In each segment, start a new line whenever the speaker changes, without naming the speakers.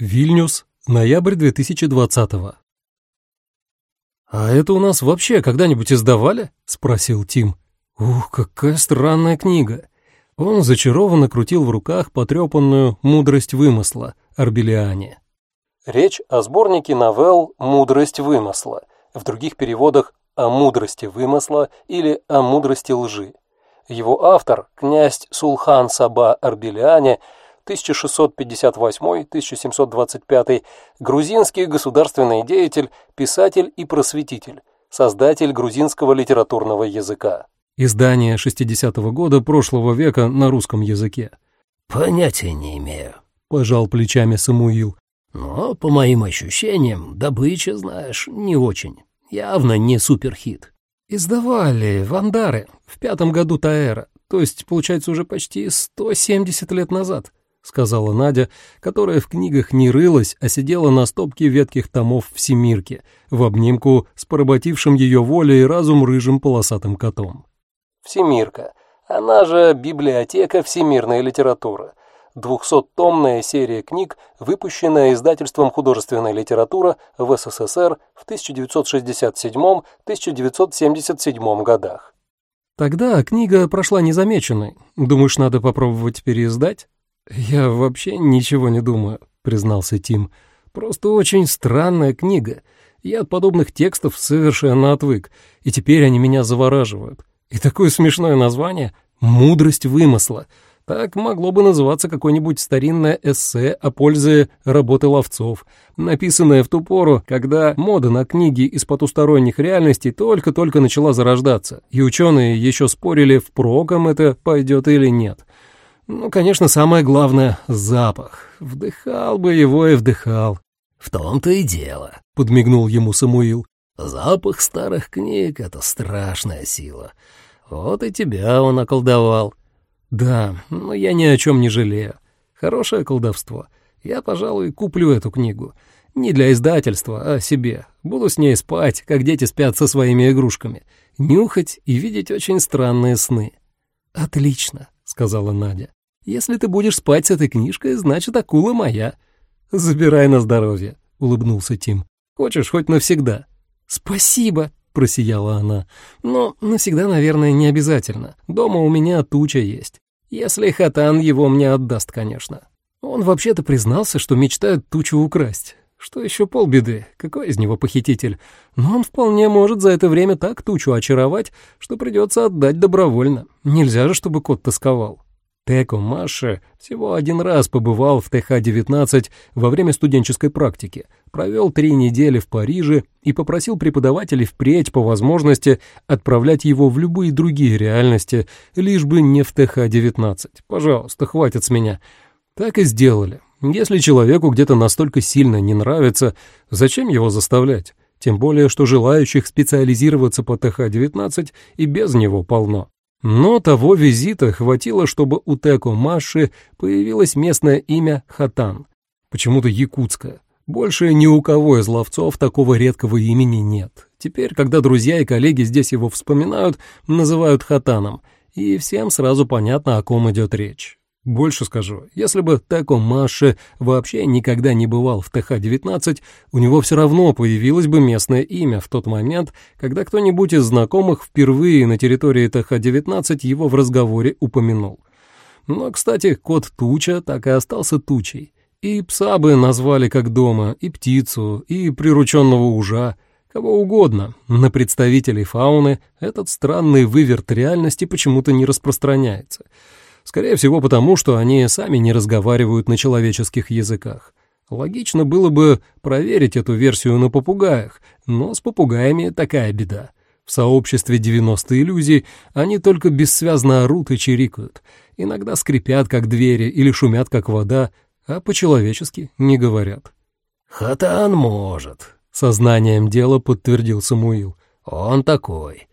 Вильнюс, ноябрь 2020 «А это у нас вообще когда-нибудь издавали?» — спросил Тим. «Ух, какая странная книга!» Он зачарованно крутил в руках потрепанную «Мудрость вымысла» Арбелиане. Речь о сборнике новелл «Мудрость вымысла», в других переводах «О мудрости вымысла» или «О мудрости лжи». Его автор, князь Сулхан Саба Арбелиане, 1658-1725, грузинский государственный деятель, писатель и просветитель, создатель грузинского литературного языка. Издание 60-го года прошлого века на русском языке.
«Понятия не имею», —
пожал плечами Самуил.
«Но, по моим ощущениям, добыча, знаешь, не очень. Явно не суперхит».
«Издавали Вандары в пятом году Таэра, то есть, получается, уже почти 170 лет назад», — сказала Надя, которая в книгах не рылась, а сидела на стопке ветких томов Всемирки, в обнимку с поработившим ее волей и разум рыжим полосатым котом. Всемирка, она же библиотека всемирной литературы. Двухсоттомная серия книг, выпущенная издательством «Художественная литература» в СССР в 1967-1977 годах. Тогда книга прошла незамеченной. Думаешь, надо попробовать переиздать? Я вообще ничего не думаю, признался Тим. Просто очень странная книга. Я от подобных текстов совершенно отвык, и теперь они меня завораживают. И такое смешное название «Мудрость вымысла». Так могло бы называться какое-нибудь старинное эссе о пользе работы ловцов, написанное в ту пору, когда мода на книги из потусторонних реальностей только-только начала зарождаться, и ученые еще спорили, впроком это пойдет или нет. Ну, конечно, самое главное — запах. Вдыхал бы его и вдыхал.
«В том-то и дело», —
подмигнул ему Самуил.
«Запах старых книг — это страшная сила». Вот и тебя он околдовал.
Да, но я ни о чем не жалею. Хорошее колдовство. Я, пожалуй, куплю эту книгу. Не для издательства, а себе. Буду с ней спать, как дети спят со своими игрушками. Нюхать и видеть очень странные сны. «Отлично», — сказала Надя. «Если ты будешь спать с этой книжкой, значит, акула моя». «Забирай на здоровье», — улыбнулся Тим. «Хочешь, хоть навсегда». «Спасибо», — просияла она. «Но навсегда, наверное, не обязательно. Дома у меня туча есть. Если Хатан его мне отдаст, конечно. Он вообще-то признался, что мечтает тучу украсть. Что еще полбеды, какой из него похититель? Но он вполне может за это время так тучу очаровать, что придется отдать добровольно. Нельзя же, чтобы кот тосковал». Теко Маше всего один раз побывал в ТХ-19 во время студенческой практики, провел три недели в Париже и попросил преподавателей впредь по возможности отправлять его в любые другие реальности, лишь бы не в ТХ-19. Пожалуйста, хватит с меня. Так и сделали. Если человеку где-то настолько сильно не нравится, зачем его заставлять? Тем более, что желающих специализироваться по ТХ-19 и без него полно. Но того визита хватило, чтобы у Теко Маши появилось местное имя Хатан, почему-то якутское. Больше ни у кого из ловцов такого редкого имени нет. Теперь, когда друзья и коллеги здесь его вспоминают, называют Хатаном, и всем сразу понятно, о ком идет речь. Больше скажу, если бы Теко Маши вообще никогда не бывал в ТХ-19, у него все равно появилось бы местное имя в тот момент, когда кто-нибудь из знакомых впервые на территории ТХ-19 его в разговоре упомянул. Но, кстати, кот Туча так и остался Тучей. И пса бы назвали как дома, и птицу, и прирученного ужа, кого угодно. На представителей фауны этот странный выверт реальности почему-то не распространяется — Скорее всего, потому что они сами не разговаривают на человеческих языках. Логично было бы проверить эту версию на попугаях, но с попугаями такая беда. В сообществе 90 иллюзий они только бессвязно орут и чирикают, иногда скрипят, как двери, или шумят, как вода, а по-человечески не говорят.
«Хатан может», —
сознанием дела подтвердил Самуил.
«Он такой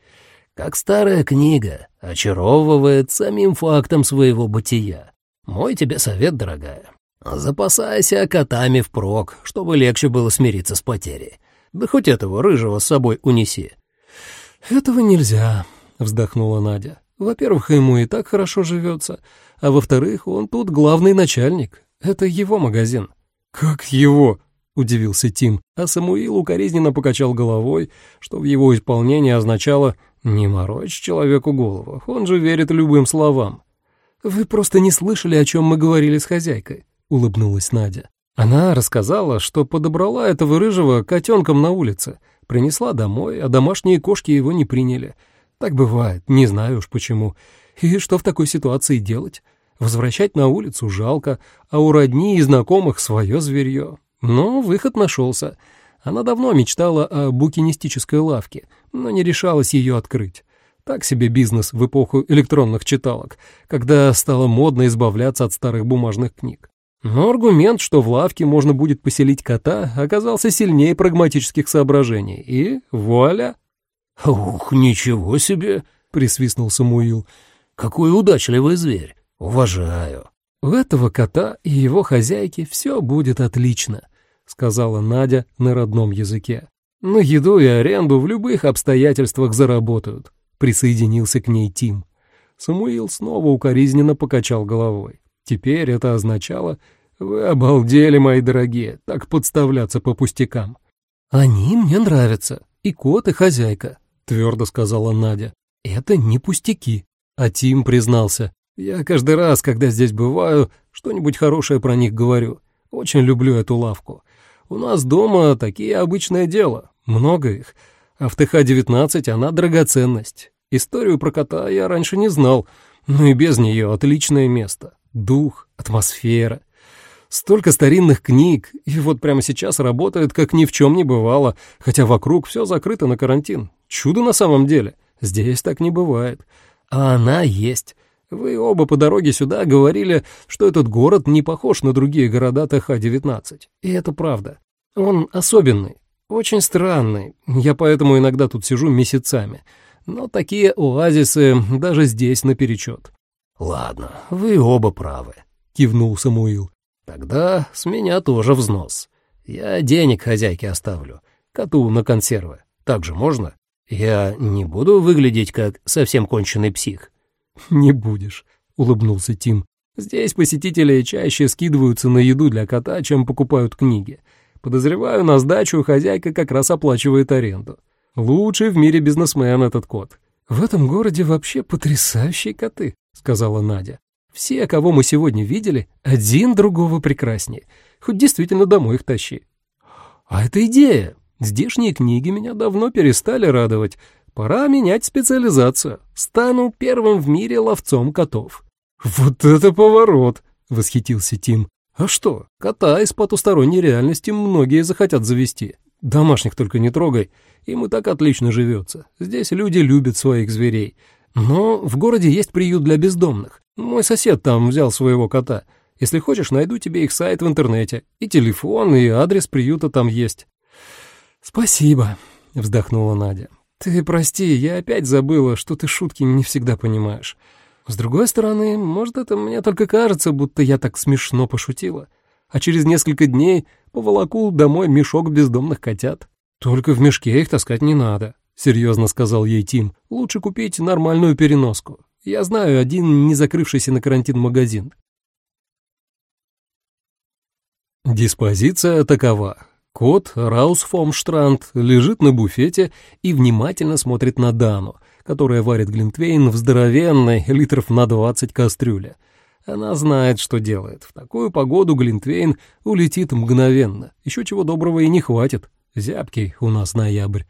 как старая книга, очаровывает самим фактом своего бытия. Мой тебе совет, дорогая. Запасайся котами впрок, чтобы легче было смириться с потерей. Да хоть этого рыжего с собой унеси.
«Этого нельзя», — вздохнула Надя. «Во-первых, ему и так хорошо живется, а во-вторых, он тут главный начальник. Это его магазин». «Как его?» — удивился Тим, а Самуил укоризненно покачал головой, что в его исполнении означало «не морочь человеку голову, он же верит любым словам». «Вы просто не слышали, о чем мы говорили с хозяйкой», — улыбнулась Надя. Она рассказала, что подобрала этого рыжего котенком на улице, принесла домой, а домашние кошки его не приняли. Так бывает, не знаю уж почему. И что в такой ситуации делать? Возвращать на улицу жалко, а у родни и знакомых свое зверье. Но выход нашелся. Она давно мечтала о букинистической лавке, но не решалась ее открыть. Так себе бизнес в эпоху электронных читалок, когда стало модно избавляться от старых бумажных книг. Но аргумент, что в лавке можно будет поселить кота, оказался сильнее прагматических соображений, и вуаля!
«Ух, ничего себе!» — присвистнул Самуил. «Какой удачливый зверь! Уважаю!»
«У этого кота и его хозяйки все будет отлично», — сказала Надя на родном языке. «На еду и аренду в любых обстоятельствах заработают», — присоединился к ней Тим. Самуил снова укоризненно покачал головой. Теперь это означало «Вы обалдели, мои дорогие, так подставляться по пустякам». «Они мне нравятся, и кот, и хозяйка», — твердо сказала Надя. «Это не пустяки». А Тим признался. «Я каждый раз, когда здесь бываю, что-нибудь хорошее про них говорю. Очень люблю эту лавку. У нас дома такие обычное дело, много их. А в ТХ-19 она драгоценность. Историю про кота я раньше не знал, но и без нее отличное место дух, атмосфера. Столько старинных книг, и вот прямо сейчас работает, как ни в чем не бывало, хотя вокруг все закрыто на карантин. Чудо на самом деле. Здесь так не бывает. А она есть. Вы оба по дороге сюда говорили, что этот город не похож на другие города ТХ-19. И это правда. Он особенный, очень странный. Я поэтому иногда тут сижу месяцами. Но такие оазисы даже здесь наперечет.
«Ладно, вы оба правы», — кивнул Самуил. «Тогда с меня тоже взнос. Я денег хозяйке оставлю, коту на консервы. Так же можно? Я не буду выглядеть как совсем конченый псих».
«Не будешь», — улыбнулся Тим. «Здесь посетители чаще скидываются на еду для кота, чем покупают книги. Подозреваю, на сдачу хозяйка как раз оплачивает аренду. Лучший в мире бизнесмен этот кот. В этом городе вообще потрясающие коты сказала Надя. «Все, кого мы сегодня видели, один другого прекраснее. Хоть действительно домой их тащи». «А это идея. Здешние книги меня давно перестали радовать. Пора менять специализацию. Стану первым в мире ловцом котов». «Вот это поворот!» — восхитился Тим. «А что, кота из потусторонней реальности многие захотят завести. Домашних только не трогай, им и так отлично живется. Здесь люди любят своих зверей. Но в городе есть приют для бездомных. Мой сосед там взял своего кота. Если хочешь, найду тебе их сайт в интернете. И телефон, и адрес приюта там есть». «Спасибо», — вздохнула Надя. «Ты прости, я опять забыла, что ты шутки не всегда понимаешь. С другой стороны, может, это мне только кажется, будто я так смешно пошутила. А через несколько дней поволоку домой мешок бездомных котят. Только в мешке их таскать не надо. — серьезно сказал ей Тим. «Лучше купить нормальную переноску. Я знаю один не закрывшийся на карантин магазин». Диспозиция такова. Кот Раус Фомштранд лежит на буфете и внимательно смотрит на Дану, которая варит глинтвейн в здоровенной, литров на двадцать кастрюле. Она знает, что делает. В такую погоду глинтвейн улетит мгновенно. Еще чего доброго и не хватит. Зябкий у нас ноябрь.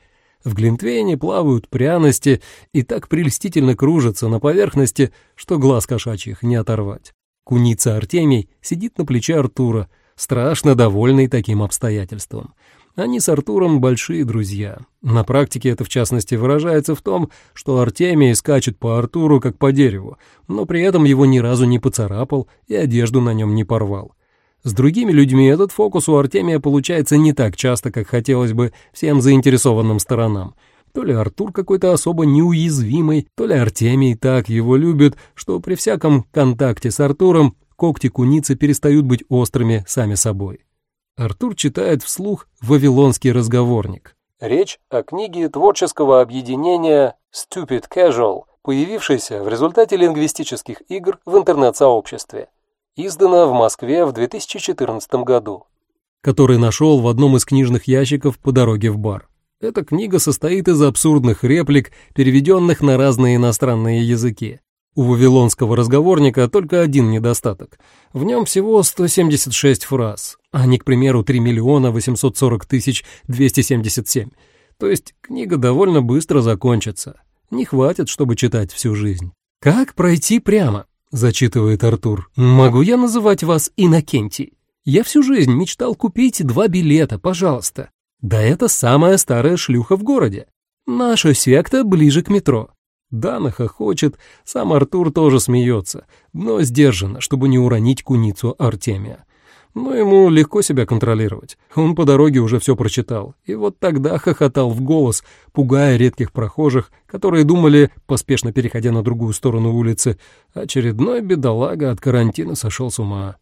В Глинтвейне плавают пряности и так прельстительно кружатся на поверхности, что глаз кошачьих не оторвать. Куница Артемий сидит на плече Артура, страшно довольный таким обстоятельством. Они с Артуром большие друзья. На практике это, в частности, выражается в том, что Артемий скачет по Артуру, как по дереву, но при этом его ни разу не поцарапал и одежду на нем не порвал. С другими людьми этот фокус у Артемия получается не так часто, как хотелось бы всем заинтересованным сторонам. То ли Артур какой-то особо неуязвимый, то ли Артемий так его любит, что при всяком контакте с Артуром когти куницы перестают быть острыми сами собой. Артур читает вслух «Вавилонский разговорник». Речь о книге творческого объединения Stupid Casual, появившейся в результате лингвистических игр в интернет-сообществе. Издана в Москве в 2014 году. который нашел в одном из книжных ящиков по дороге в бар. Эта книга состоит из абсурдных реплик, переведенных на разные иностранные языки. У вавилонского разговорника только один недостаток. В нем всего 176 фраз, а не, к примеру, 3 миллиона 840 тысяч 277. То есть книга довольно быстро закончится. Не хватит, чтобы читать всю жизнь. «Как пройти прямо?» — зачитывает Артур. «Могу я называть вас Иннокентий? Я всю жизнь мечтал купить два билета, пожалуйста. Да это самая старая шлюха в городе. Наша секта ближе к метро. Дана хохочет, сам Артур тоже смеется, но сдержанно, чтобы не уронить куницу Артемия. Но ему легко себя контролировать. Он по дороге уже все прочитал. И вот тогда хохотал в голос, пугая редких прохожих, которые думали, поспешно переходя на другую сторону улицы, очередной бедолага от карантина сошел с ума.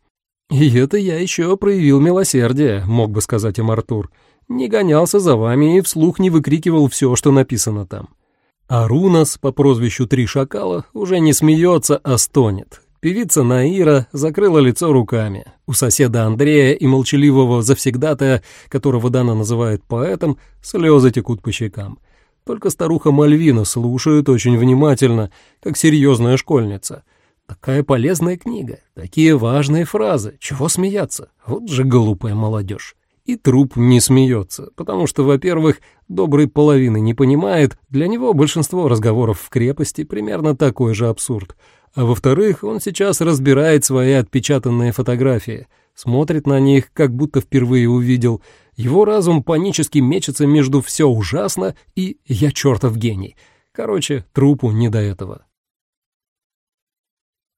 «И это я еще проявил милосердие», — мог бы сказать им Артур не гонялся за вами и вслух не выкрикивал все, что написано там. А Рунас по прозвищу Три Шакала уже не смеется, а стонет. Певица Наира закрыла лицо руками. У соседа Андрея и молчаливого завсегдатая, которого Дана называет поэтом, слезы текут по щекам. Только старуха Мальвина слушает очень внимательно, как серьезная школьница. Такая полезная книга, такие важные фразы, чего смеяться? Вот же глупая молодежь. И труп не смеется, потому что, во-первых, доброй половины не понимает, для него большинство разговоров в крепости примерно такой же абсурд. А во-вторых, он сейчас разбирает свои отпечатанные фотографии, смотрит на них, как будто впервые увидел. Его разум панически мечется между «все ужасно» и «я чертов гений». Короче, трупу не до этого.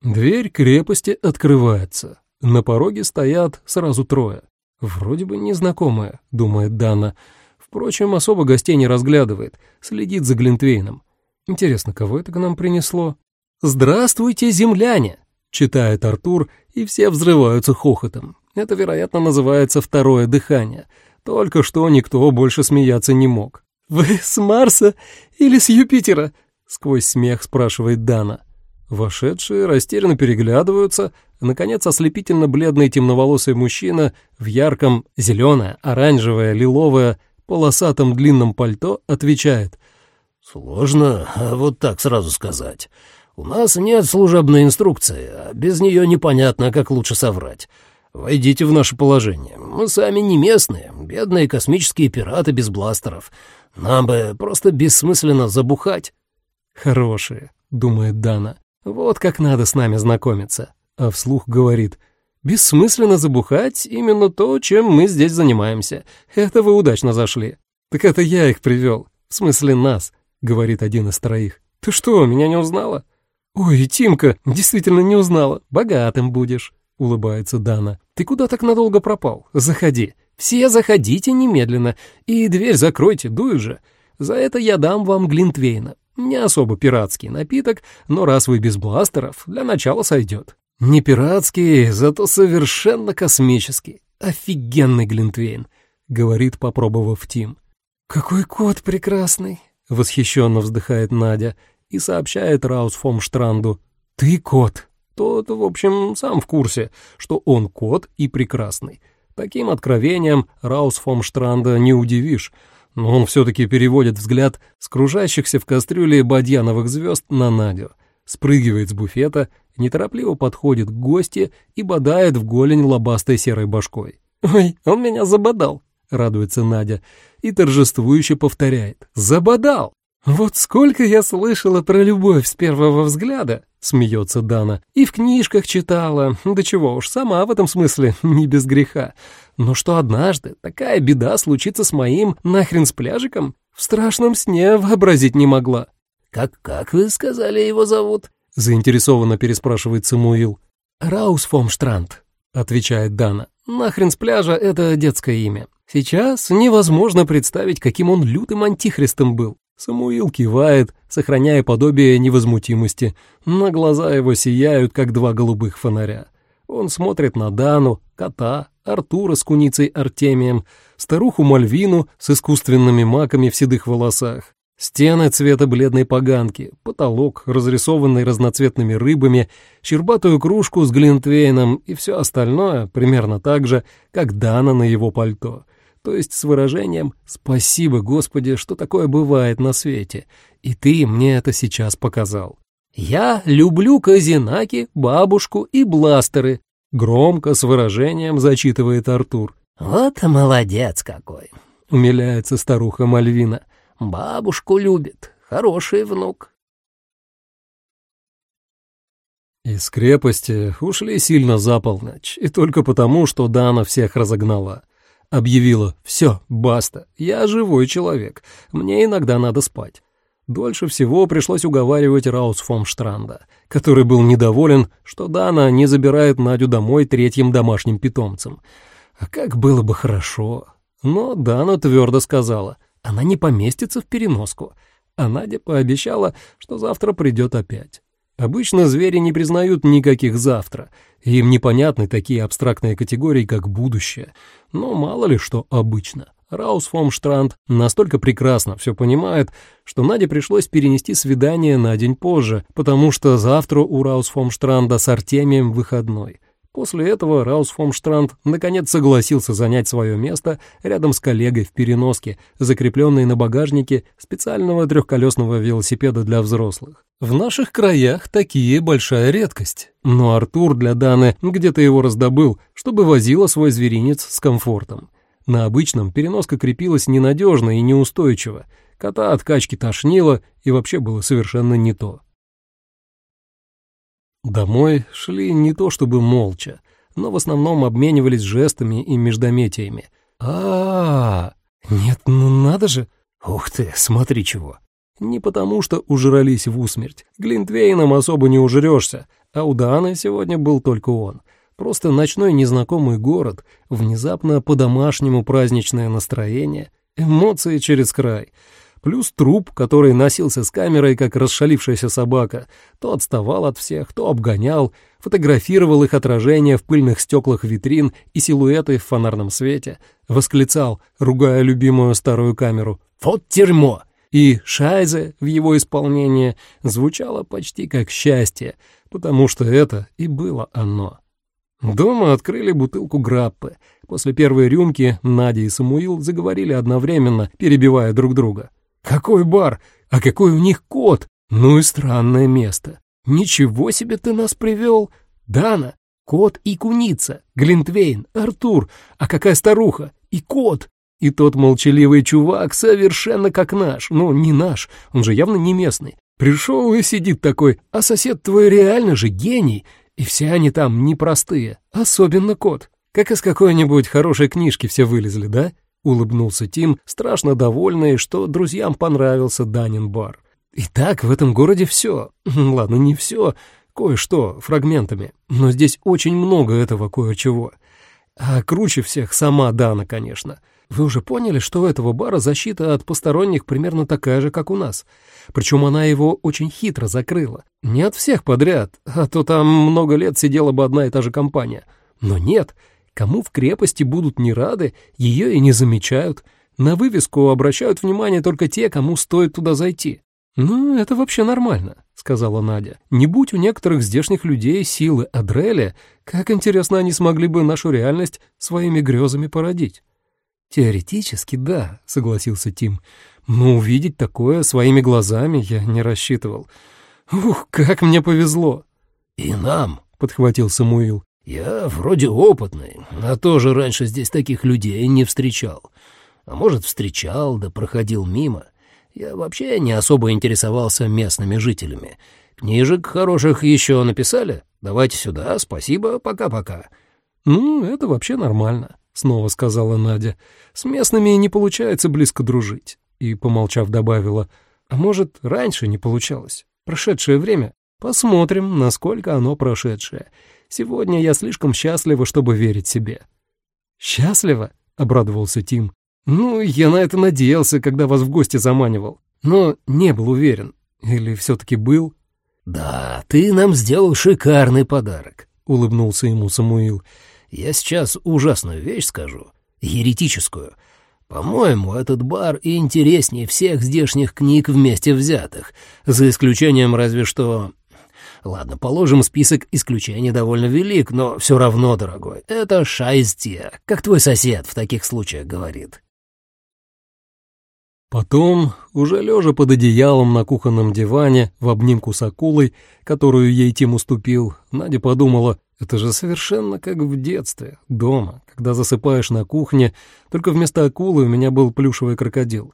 Дверь крепости открывается. На пороге стоят сразу трое. «Вроде бы незнакомая», — думает Дана. Впрочем, особо гостей не разглядывает, следит за Глинтвейном. Интересно, кого это к нам принесло? «Здравствуйте, земляне!» — читает Артур, и все взрываются хохотом. Это, вероятно, называется второе дыхание. Только что никто больше смеяться не мог. «Вы с Марса или с Юпитера?» — сквозь смех спрашивает Дана. Вошедшие растерянно переглядываются, наконец ослепительно бледный темноволосый мужчина в ярком зеленое, оранжевое, лиловое, полосатом длинном пальто отвечает.
«Сложно вот так сразу сказать. У нас нет служебной инструкции, а без нее непонятно, как лучше соврать. Войдите в наше положение. Мы сами не местные, бедные космические пираты без бластеров. Нам бы просто бессмысленно забухать».
«Хорошие», — думает Дана. Вот как надо с нами знакомиться. А вслух говорит, бессмысленно забухать именно то, чем мы здесь занимаемся. Это вы удачно зашли. Так это я их привел. В смысле нас, говорит один из троих. Ты что, меня не узнала? Ой, Тимка, действительно не узнала. Богатым будешь, улыбается Дана. Ты куда так надолго пропал? Заходи. Все заходите немедленно. И дверь закройте, дуй же. За это я дам вам Глинтвейна. Не особо пиратский напиток, но раз вы без бластеров, для начала сойдет. Не пиратский, зато совершенно космический. Офигенный Глинтвейн, говорит, попробовав Тим. Какой кот прекрасный, восхищенно вздыхает Надя и сообщает Раус фом Штранду. Ты кот. Тот, в общем, сам в курсе, что он кот и прекрасный. Таким откровением Раус фом Штранда не удивишь, но он все-таки переводит взгляд с кружащихся в кастрюле бадьяновых звезд на Надю, спрыгивает с буфета, неторопливо подходит к гости и бодает в голень лобастой серой башкой. «Ой, он меня забодал!» — радуется Надя и торжествующе повторяет. «Забодал!» «Вот сколько я слышала про любовь с первого взгляда!» — смеется Дана. «И в книжках читала. Да чего уж, сама в этом смысле не без греха. Но что однажды такая беда случится с моим нахрен с пляжиком, в страшном сне вообразить не могла.
«Как, как вы сказали, его зовут?»
— заинтересованно переспрашивает Самуил. «Раус Фомштранд», — отвечает Дана. «Нахрен с пляжа — это детское имя. Сейчас невозможно представить, каким он лютым антихристом был. Самуил кивает, сохраняя подобие невозмутимости. На глаза его сияют, как два голубых фонаря. Он смотрит на Дану, кота, Артура с куницей Артемием, старуху Мальвину с искусственными маками в седых волосах. Стены цвета бледной поганки, потолок, разрисованный разноцветными рыбами, щербатую кружку с глинтвейном и все остальное примерно так же, как Дана на его пальто. То есть с выражением «Спасибо, Господи, что такое бывает на свете, и ты мне это сейчас показал». «Я люблю казинаки, бабушку и бластеры», — громко с выражением зачитывает Артур.
«Вот молодец какой!»
— умиляется старуха Мальвина.
Бабушку любит, хороший внук.
Из крепости ушли сильно за полночь, и только потому, что Дана всех разогнала. Объявила «Все, баста, я живой человек, мне иногда надо спать». Дольше всего пришлось уговаривать Раус фон Штранда, который был недоволен, что Дана не забирает Надю домой третьим домашним питомцем. А как было бы хорошо. Но Дана твердо сказала она не поместится в переноску, а Надя пообещала, что завтра придет опять. Обычно звери не признают никаких завтра, им непонятны такие абстрактные категории, как будущее, но мало ли что обычно. Раус фон Штранд настолько прекрасно все понимает, что Наде пришлось перенести свидание на день позже, потому что завтра у Раус фон Штранда с Артемием выходной. После этого Раус фон Штранд наконец согласился занять свое место рядом с коллегой в переноске, закрепленной на багажнике специального трехколесного велосипеда для взрослых. В наших краях такие большая редкость. Но Артур для Даны где-то его раздобыл, чтобы возила свой зверинец с комфортом. На обычном переноска крепилась ненадежно и неустойчиво. Кота от качки тошнило и вообще было совершенно не то. Домой шли не то чтобы молча, но в основном обменивались жестами и междометиями. а, -а, -а Нет, ну надо же! Ух ты, смотри чего! Не потому что ужрались в усмерть. Глинтвейном особо не ужрешься, а у Даны сегодня был только он. Просто ночной незнакомый город, внезапно по-домашнему праздничное настроение, эмоции через край — Плюс труп, который носился с камерой, как расшалившаяся собака, то отставал от всех, то обгонял, фотографировал их отражения в пыльных стеклах витрин и силуэты в фонарном свете, восклицал, ругая любимую старую камеру «Вот дерьмо!» И «Шайзе» в его исполнении звучало почти как счастье, потому что это и было оно. Дома открыли бутылку граппы. После первой рюмки Надя и Самуил заговорили одновременно, перебивая друг друга. Какой бар? А какой у них кот? Ну и странное место. Ничего себе ты нас привел. Дана, кот и куница, Глинтвейн, Артур, а какая старуха? И кот. И тот молчаливый чувак совершенно как наш. Ну, не наш, он же явно не местный. Пришел и сидит такой, а сосед твой реально же гений. И все они там непростые, особенно кот. Как из какой-нибудь хорошей книжки все вылезли, да? Улыбнулся Тим, страшно довольный, что друзьям понравился Данин бар. И так в этом городе все. Ладно, не все, кое-что, фрагментами. Но здесь очень много этого кое-чего. А круче всех сама Дана, конечно. Вы уже поняли, что у этого бара защита от посторонних примерно такая же, как у нас. Причем она его очень хитро закрыла. Не от всех подряд, а то там много лет сидела бы одна и та же компания. Но нет, Кому в крепости будут не рады, ее и не замечают. На вывеску обращают внимание только те, кому стоит туда зайти. «Ну, это вообще нормально», — сказала Надя. «Не будь у некоторых здешних людей силы Адреля, как интересно они смогли бы нашу реальность своими грезами породить». «Теоретически, да», — согласился Тим. «Но увидеть такое своими глазами я не рассчитывал. Ух, как мне повезло!»
«И нам», —
подхватил Самуил.
Я вроде опытный, а тоже раньше здесь таких людей не встречал. А может, встречал, да проходил мимо. Я вообще не особо интересовался местными жителями. Книжек хороших еще написали? Давайте сюда, спасибо, пока-пока».
«Ну, это вообще нормально», — снова сказала Надя. «С местными не получается близко дружить». И, помолчав, добавила, «А может, раньше не получалось? Прошедшее время? Посмотрим, насколько оно прошедшее. Сегодня я слишком счастлива, чтобы верить себе». «Счастлива?» — обрадовался Тим. «Ну, я на это надеялся, когда вас в гости заманивал, но не был уверен. Или все-таки был?»
«Да, ты нам сделал шикарный подарок», — улыбнулся ему Самуил. «Я сейчас ужасную вещь скажу, еретическую. По-моему, этот бар и интереснее всех здешних книг вместе взятых, за исключением разве что... Ладно, положим, список исключений довольно велик, но все равно, дорогой, это шайсте, как твой сосед в таких случаях говорит.
Потом, уже лежа под одеялом на кухонном диване в обнимку с акулой, которую ей Тим уступил, Надя подумала, это же совершенно как в детстве, дома, когда засыпаешь на кухне, только вместо акулы у меня был плюшевый крокодил.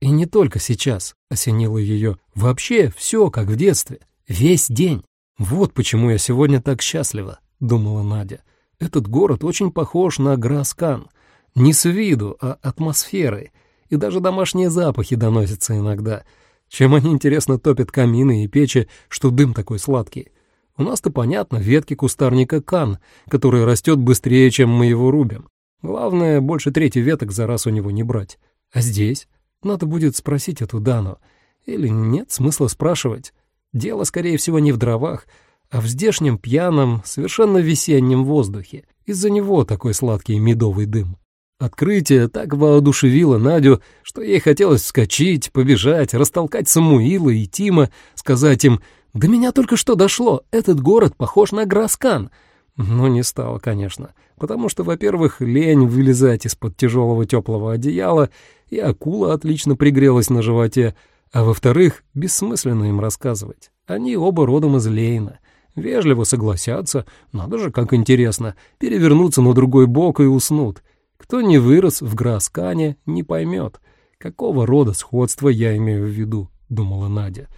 И не только сейчас осенило ее, вообще все как в детстве, весь день. Вот почему я сегодня так счастлива, думала Надя. Этот город очень похож на Граскан, не с виду, а атмосферой, и даже домашние запахи доносятся иногда. Чем они, интересно, топят камины и печи, что дым такой сладкий. У нас-то, понятно, ветки кустарника кан, который растет быстрее, чем мы его рубим. Главное, больше трети веток за раз у него не брать. А здесь? Надо будет спросить эту Дану. Или нет смысла спрашивать? Дело, скорее всего, не в дровах, а в здешнем пьяном, совершенно весеннем воздухе. Из-за него такой сладкий медовый дым. Открытие так воодушевило Надю, что ей хотелось вскочить, побежать, растолкать Самуила и Тима, сказать им «До меня только что дошло, этот город похож на Граскан». Но не стало, конечно, потому что, во-первых, лень вылезать из-под тяжелого теплого одеяла, и акула отлично пригрелась на животе, а во-вторых, бессмысленно им рассказывать. Они оба родом из Лейна. Вежливо согласятся, надо же, как интересно, перевернуться на другой бок и уснут. Кто не вырос в Граскане, не поймет, какого рода сходство я имею в виду, думала Надя.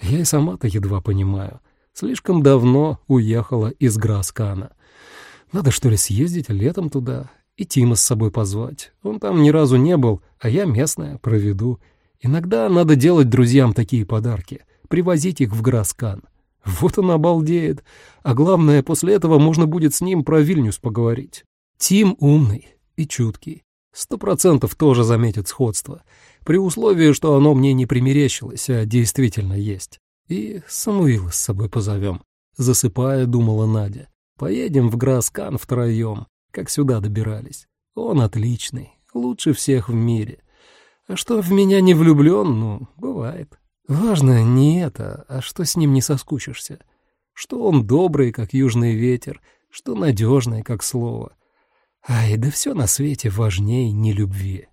Я и сама-то едва понимаю. Слишком давно уехала из Граскана. Надо что ли съездить летом туда и Тима с собой позвать. Он там ни разу не был, а я местная, проведу. Иногда надо делать друзьям такие подарки, привозить их в Граскан. Вот он обалдеет. А главное, после этого можно будет с ним про Вильнюс поговорить. Тим умный и чуткий. Сто процентов тоже заметит сходство, при условии, что оно мне не примерещилось, а действительно есть. И Самуила с собой позовем. Засыпая, думала Надя. Поедем в Граскан втроем, как сюда добирались. Он отличный, лучше всех в мире. А что в меня не влюблен, ну, бывает. Важно не это, а что с ним не соскучишься. Что он добрый, как южный ветер, что надежный, как слово. Ай, да все на свете важнее нелюбви.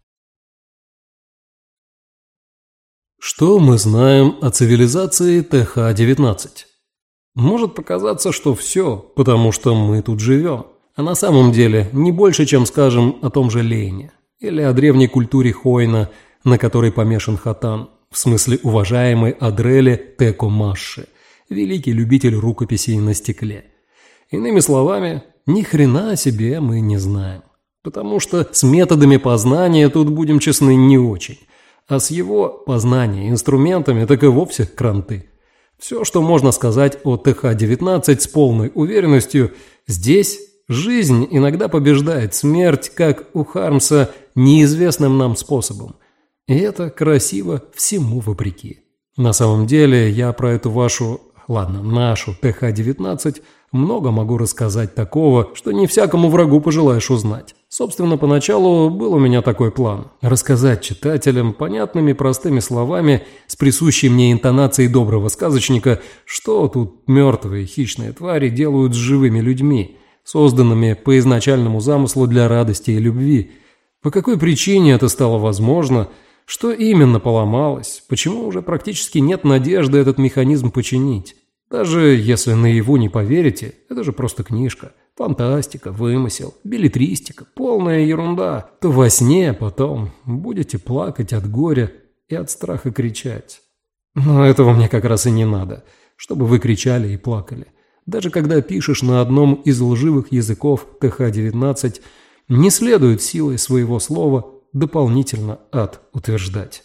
Что мы знаем о цивилизации ТХ-19? Может показаться, что все, потому что мы тут живем. А на самом деле не больше, чем скажем о том же Лене. Или о древней культуре Хойна, на которой помешан Хатан. В смысле уважаемой Адреле Теко Маши, великий любитель рукописей на стекле. Иными словами, ни хрена о себе мы не знаем. Потому что с методами познания тут, будем честны, не очень. А с его познания инструментами так и вовсе кранты. Все, что можно сказать о ТХ-19 с полной уверенностью, здесь жизнь иногда побеждает смерть, как у Хармса, неизвестным нам способом. И это красиво всему вопреки. На самом деле я про эту вашу, ладно, нашу ТХ-19 много могу рассказать такого, что не всякому врагу пожелаешь узнать. Собственно, поначалу был у меня такой план – рассказать читателям понятными простыми словами с присущей мне интонацией доброго сказочника, что тут мертвые хищные твари делают с живыми людьми, созданными по изначальному замыслу для радости и любви. По какой причине это стало возможно – что именно поломалось? Почему уже практически нет надежды этот механизм починить? Даже если наяву не поверите, это же просто книжка. Фантастика, вымысел, билетристика, полная ерунда. То во сне потом будете плакать от горя и от страха кричать. Но этого мне как раз и не надо, чтобы вы кричали и плакали. Даже когда пишешь на одном из лживых языков ТХ-19, не следует силой своего слова дополнительно ад утверждать.